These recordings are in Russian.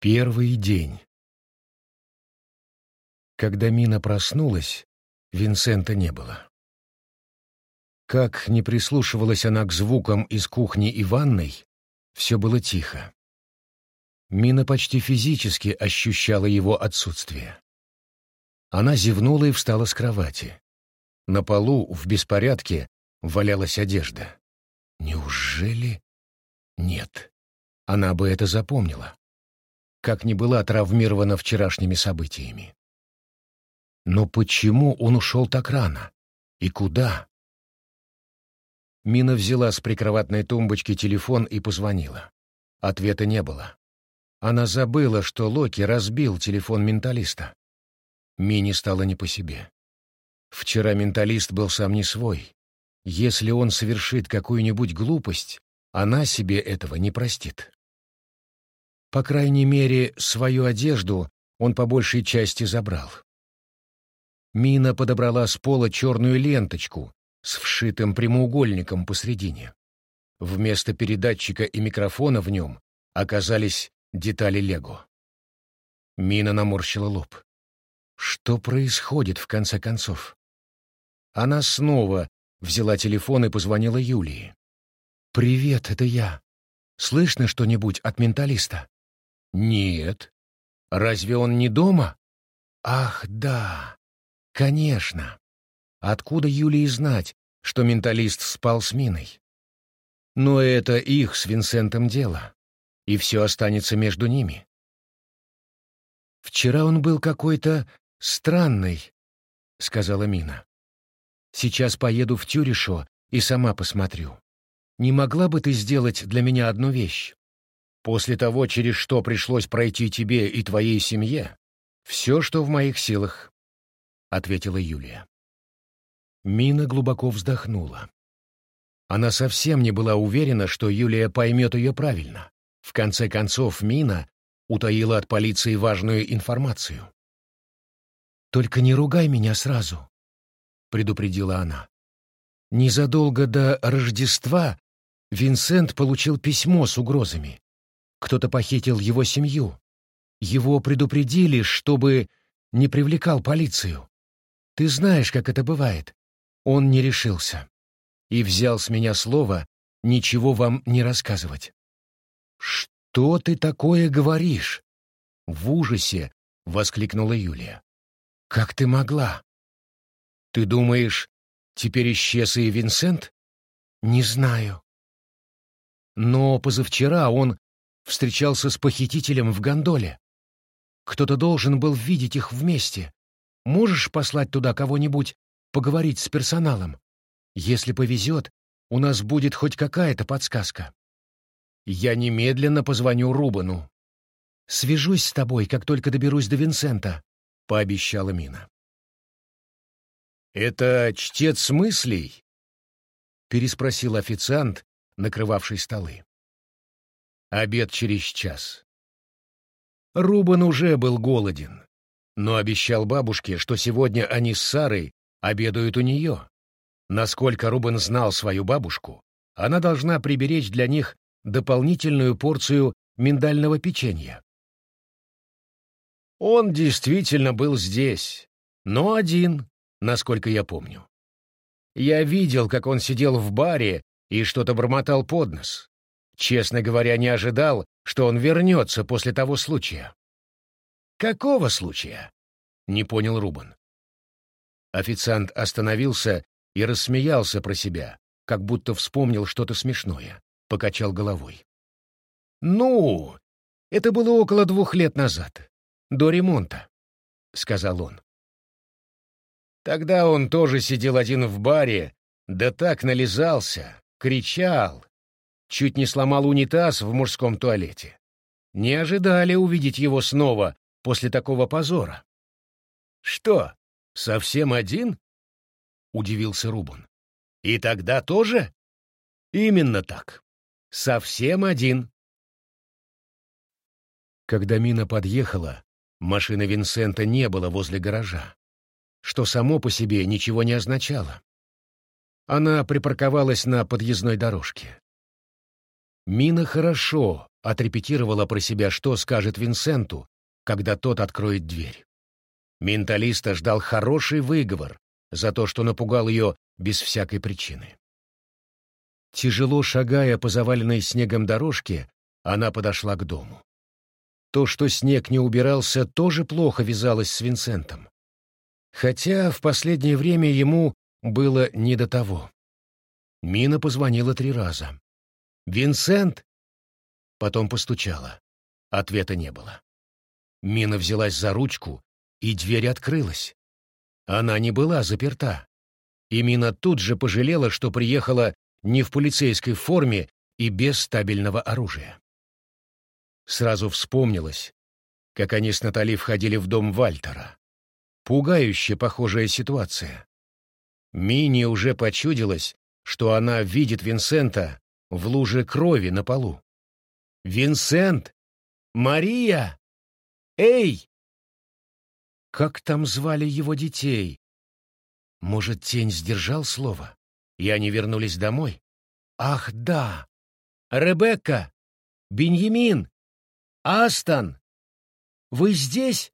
Первый день. Когда Мина проснулась, Винсента не было. Как не прислушивалась она к звукам из кухни и ванной, все было тихо. Мина почти физически ощущала его отсутствие. Она зевнула и встала с кровати. На полу в беспорядке валялась одежда. Неужели? Нет. Она бы это запомнила как не была травмирована вчерашними событиями. Но почему он ушел так рано? И куда? Мина взяла с прикроватной тумбочки телефон и позвонила. Ответа не было. Она забыла, что Локи разбил телефон менталиста. Мине стало не по себе. Вчера менталист был сам не свой. Если он совершит какую-нибудь глупость, она себе этого не простит. По крайней мере, свою одежду он по большей части забрал. Мина подобрала с пола черную ленточку с вшитым прямоугольником посредине. Вместо передатчика и микрофона в нем оказались детали Лего. Мина наморщила лоб. Что происходит в конце концов? Она снова взяла телефон и позвонила Юлии. «Привет, это я. Слышно что-нибудь от менталиста?» Нет. Разве он не дома? Ах, да. Конечно. Откуда Юлии знать, что менталист спал с Миной? Но это их с Винсентом дело, и все останется между ними. «Вчера он был какой-то странный», — сказала Мина. «Сейчас поеду в Тюришо и сама посмотрю. Не могла бы ты сделать для меня одну вещь?» После того, через что пришлось пройти тебе и твоей семье, все, что в моих силах, — ответила Юлия. Мина глубоко вздохнула. Она совсем не была уверена, что Юлия поймет ее правильно. В конце концов, Мина утаила от полиции важную информацию. «Только не ругай меня сразу», — предупредила она. Незадолго до Рождества Винсент получил письмо с угрозами. Кто-то похитил его семью. Его предупредили, чтобы не привлекал полицию. Ты знаешь, как это бывает. Он не решился. И взял с меня слово ничего вам не рассказывать. «Что ты такое говоришь?» В ужасе воскликнула Юлия. «Как ты могла?» «Ты думаешь, теперь исчез и Винсент?» «Не знаю». Но позавчера он встречался с похитителем в гондоле. Кто-то должен был видеть их вместе. Можешь послать туда кого-нибудь поговорить с персоналом? Если повезет, у нас будет хоть какая-то подсказка. Я немедленно позвоню Рубану. Свяжусь с тобой, как только доберусь до Винсента, — пообещала Мина. «Это чтец мыслей?» — переспросил официант, накрывавший столы. Обед через час. Рубан уже был голоден, но обещал бабушке, что сегодня они с Сарой обедают у нее. Насколько Рубан знал свою бабушку, она должна приберечь для них дополнительную порцию миндального печенья. Он действительно был здесь, но один, насколько я помню. Я видел, как он сидел в баре и что-то бормотал под нос. Честно говоря, не ожидал, что он вернется после того случая. «Какого случая?» — не понял Рубан. Официант остановился и рассмеялся про себя, как будто вспомнил что-то смешное, покачал головой. «Ну, это было около двух лет назад, до ремонта», — сказал он. Тогда он тоже сидел один в баре, да так нализался, кричал, чуть не сломал унитаз в мужском туалете. Не ожидали увидеть его снова после такого позора. «Что, совсем один?» — удивился Рубан. «И тогда тоже?» «Именно так. Совсем один». Когда Мина подъехала, машины Винсента не было возле гаража, что само по себе ничего не означало. Она припарковалась на подъездной дорожке. Мина хорошо отрепетировала про себя, что скажет Винсенту, когда тот откроет дверь. Менталиста ждал хороший выговор за то, что напугал ее без всякой причины. Тяжело шагая по заваленной снегом дорожке, она подошла к дому. То, что снег не убирался, тоже плохо вязалось с Винсентом. Хотя в последнее время ему было не до того. Мина позвонила три раза. «Винсент?» Потом постучала. Ответа не было. Мина взялась за ручку, и дверь открылась. Она не была заперта. И Мина тут же пожалела, что приехала не в полицейской форме и без стабильного оружия. Сразу вспомнилось, как они с Натали входили в дом Вальтера. Пугающая похожая ситуация. Мине уже почудилось, что она видит Винсента в луже крови на полу. «Винсент! Мария! Эй!» Как там звали его детей? Может, тень сдержал слово, и они вернулись домой? Ах, да! Ребекка! Беньямин! Астон! Вы здесь?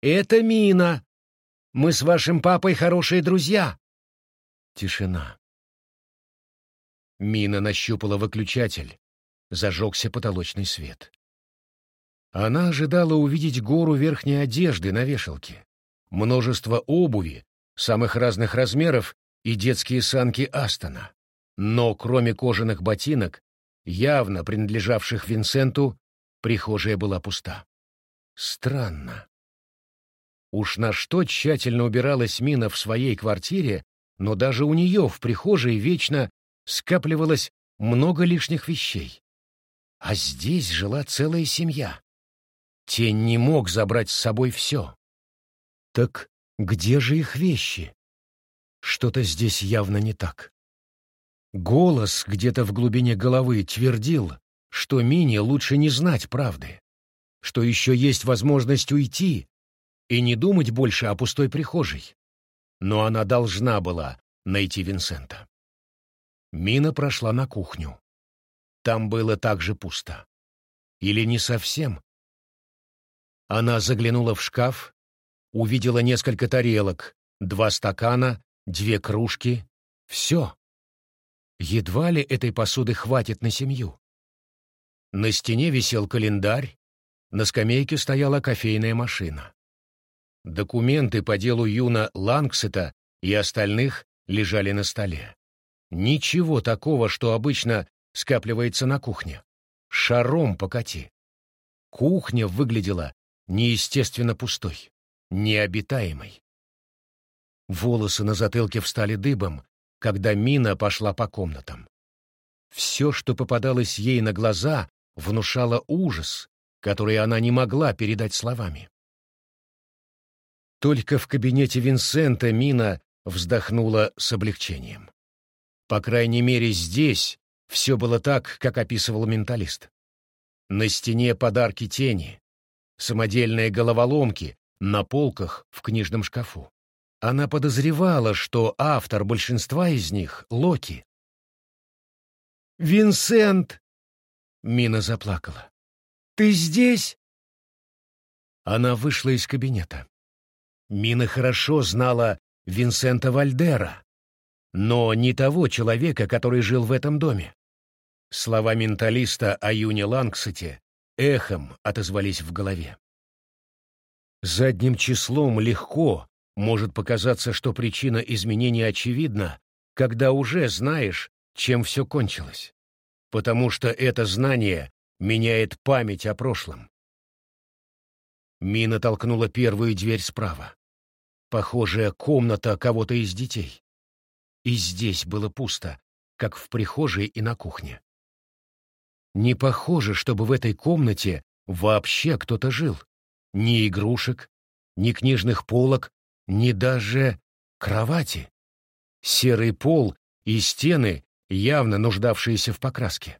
Это Мина. Мы с вашим папой хорошие друзья. Тишина. Мина нащупала выключатель. Зажегся потолочный свет. Она ожидала увидеть гору верхней одежды на вешалке, множество обуви, самых разных размеров и детские санки Астона. Но кроме кожаных ботинок, явно принадлежавших Винсенту, прихожая была пуста. Странно. Уж на что тщательно убиралась Мина в своей квартире, но даже у нее в прихожей вечно скапливалось много лишних вещей. А здесь жила целая семья. Тень не мог забрать с собой все. Так где же их вещи? Что-то здесь явно не так. Голос где-то в глубине головы твердил, что Мине лучше не знать правды, что еще есть возможность уйти и не думать больше о пустой прихожей. Но она должна была найти Винсента. Мина прошла на кухню. Там было также пусто. Или не совсем. Она заглянула в шкаф, увидела несколько тарелок, два стакана, две кружки. Все. Едва ли этой посуды хватит на семью. На стене висел календарь, на скамейке стояла кофейная машина. Документы по делу Юна Лангсета и остальных лежали на столе. Ничего такого, что обычно скапливается на кухне. Шаром покати. Кухня выглядела неестественно пустой, необитаемой. Волосы на затылке встали дыбом, когда Мина пошла по комнатам. Все, что попадалось ей на глаза, внушало ужас, который она не могла передать словами. Только в кабинете Винсента Мина вздохнула с облегчением. По крайней мере, здесь все было так, как описывал менталист. На стене подарки тени, самодельные головоломки на полках в книжном шкафу. Она подозревала, что автор большинства из них — Локи. «Винсент!» — Мина заплакала. «Ты здесь?» Она вышла из кабинета. Мина хорошо знала Винсента Вальдера, но не того человека, который жил в этом доме. Слова менталиста о Юне Лангсете эхом отозвались в голове. Задним числом легко может показаться, что причина изменения очевидна, когда уже знаешь, чем все кончилось, потому что это знание меняет память о прошлом. Мина толкнула первую дверь справа. Похожая комната кого-то из детей. И здесь было пусто, как в прихожей и на кухне. Не похоже, чтобы в этой комнате вообще кто-то жил. Ни игрушек, ни книжных полок, ни даже кровати. Серый пол и стены, явно нуждавшиеся в покраске.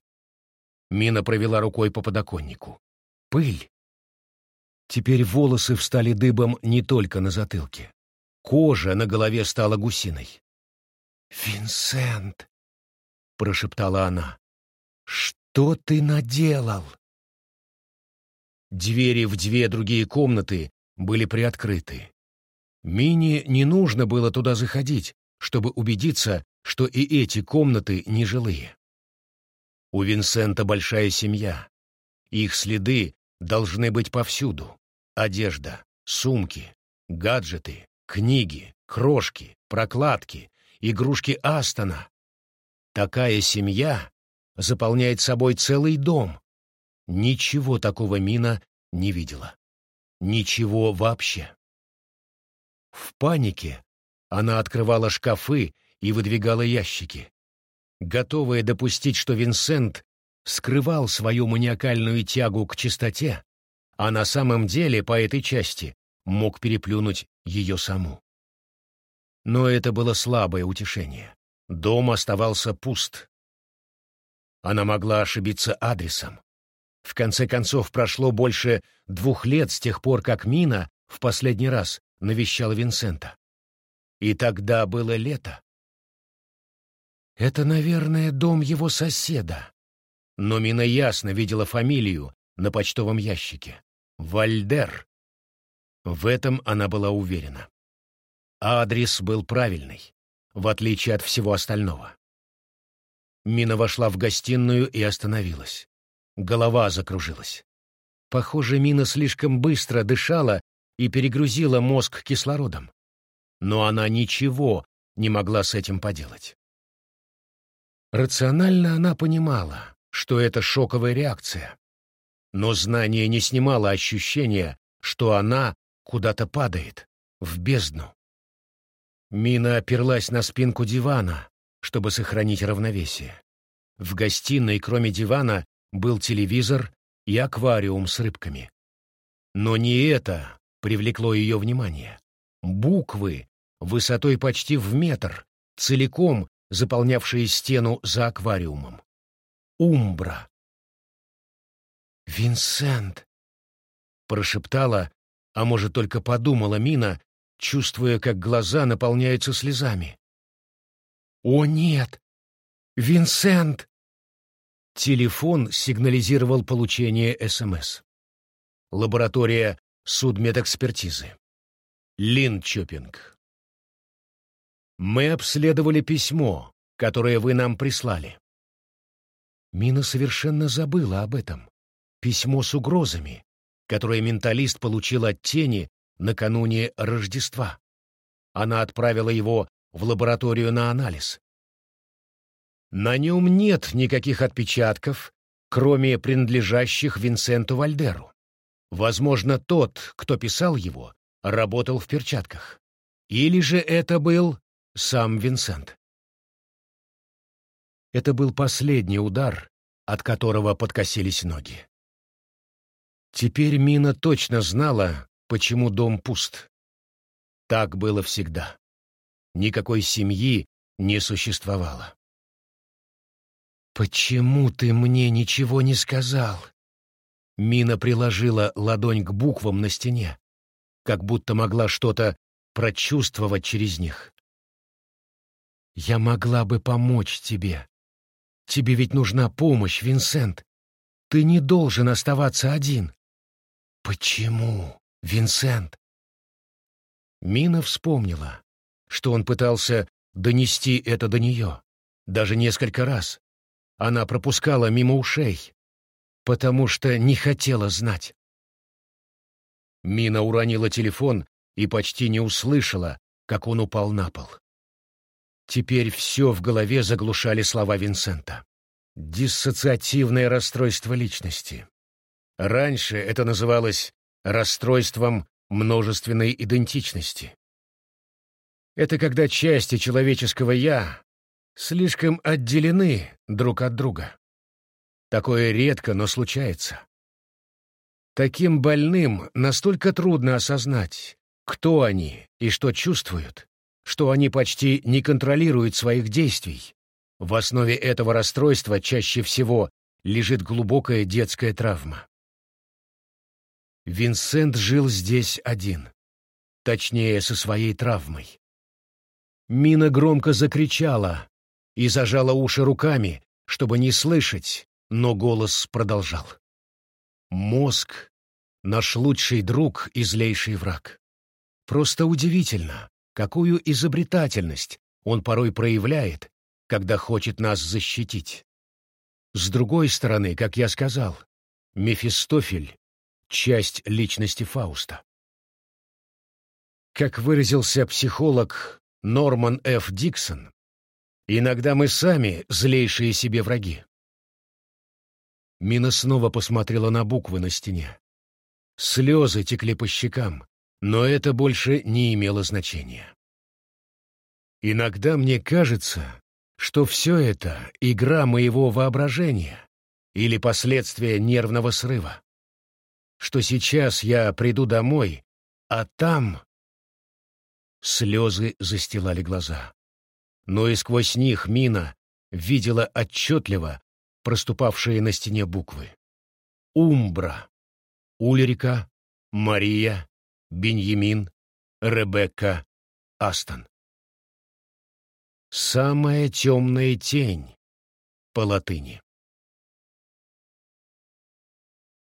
Мина провела рукой по подоконнику. Пыль. Теперь волосы встали дыбом не только на затылке. Кожа на голове стала гусиной. «Винсент!» — прошептала она. Что ты наделал?» Двери в две другие комнаты были приоткрыты. Мине не нужно было туда заходить, чтобы убедиться, что и эти комнаты нежилые. У Винсента большая семья. Их следы должны быть повсюду. Одежда, сумки, гаджеты, книги, крошки, прокладки, игрушки Астона. Такая семья заполняет собой целый дом. Ничего такого Мина не видела. Ничего вообще. В панике она открывала шкафы и выдвигала ящики. Готовая допустить, что Винсент скрывал свою маниакальную тягу к чистоте, а на самом деле по этой части мог переплюнуть ее саму. Но это было слабое утешение. Дом оставался пуст. Она могла ошибиться адресом. В конце концов, прошло больше двух лет с тех пор, как Мина в последний раз навещала Винсента. И тогда было лето. Это, наверное, дом его соседа. Но Мина ясно видела фамилию на почтовом ящике. Вальдер. В этом она была уверена. Адрес был правильный, в отличие от всего остального. Мина вошла в гостиную и остановилась. Голова закружилась. Похоже, Мина слишком быстро дышала и перегрузила мозг кислородом. Но она ничего не могла с этим поделать. Рационально она понимала, что это шоковая реакция. Но знание не снимало ощущения, что она куда-то падает, в бездну. Мина оперлась на спинку дивана, чтобы сохранить равновесие. В гостиной, кроме дивана, был телевизор и аквариум с рыбками. Но не это привлекло ее внимание. Буквы, высотой почти в метр, целиком заполнявшие стену за аквариумом. Умбра. «Винсент!» — прошептала, а может, только подумала Мина, чувствуя, как глаза наполняются слезами. «О, нет! Винсент!» Телефон сигнализировал получение СМС. Лаборатория судмедэкспертизы. Линчопинг. Мы обследовали письмо, которое вы нам прислали. Мина совершенно забыла об этом. Письмо с угрозами, которое менталист получил от тени накануне Рождества. Она отправила его в лабораторию на анализ. На нем нет никаких отпечатков, кроме принадлежащих Винсенту Вальдеру. Возможно, тот, кто писал его, работал в перчатках. Или же это был сам Винсент. Это был последний удар, от которого подкосились ноги. Теперь Мина точно знала, почему дом пуст. Так было всегда. Никакой семьи не существовало. «Почему ты мне ничего не сказал?» Мина приложила ладонь к буквам на стене, как будто могла что-то прочувствовать через них. «Я могла бы помочь тебе. Тебе ведь нужна помощь, Винсент. Ты не должен оставаться один». «Почему, Винсент?» Мина вспомнила, что он пытался донести это до нее, даже несколько раз. Она пропускала мимо ушей, потому что не хотела знать. Мина уронила телефон и почти не услышала, как он упал на пол. Теперь все в голове заглушали слова Винсента. Диссоциативное расстройство личности. Раньше это называлось расстройством множественной идентичности. Это когда части человеческого «я» слишком отделены друг от друга. Такое редко, но случается. Таким больным настолько трудно осознать, кто они и что чувствуют, что они почти не контролируют своих действий. В основе этого расстройства чаще всего лежит глубокая детская травма. Винсент жил здесь один, точнее, со своей травмой. Мина громко закричала и зажала уши руками, чтобы не слышать, но голос продолжал. Мозг — наш лучший друг и злейший враг. Просто удивительно, какую изобретательность он порой проявляет, когда хочет нас защитить. С другой стороны, как я сказал, Мефистофель — часть личности Фауста. Как выразился психолог Норман Ф. Диксон, иногда мы сами злейшие себе враги. Мина снова посмотрела на буквы на стене. Слезы текли по щекам, но это больше не имело значения. Иногда мне кажется, что все это — игра моего воображения или последствия нервного срыва. Что сейчас я приду домой, а там Слезы застилали глаза. Но и сквозь них Мина видела отчетливо проступавшие на стене буквы. Умбра, Ульрика, Мария, Беньямин, Ребекка, Астон. Самая темная тень по латыни.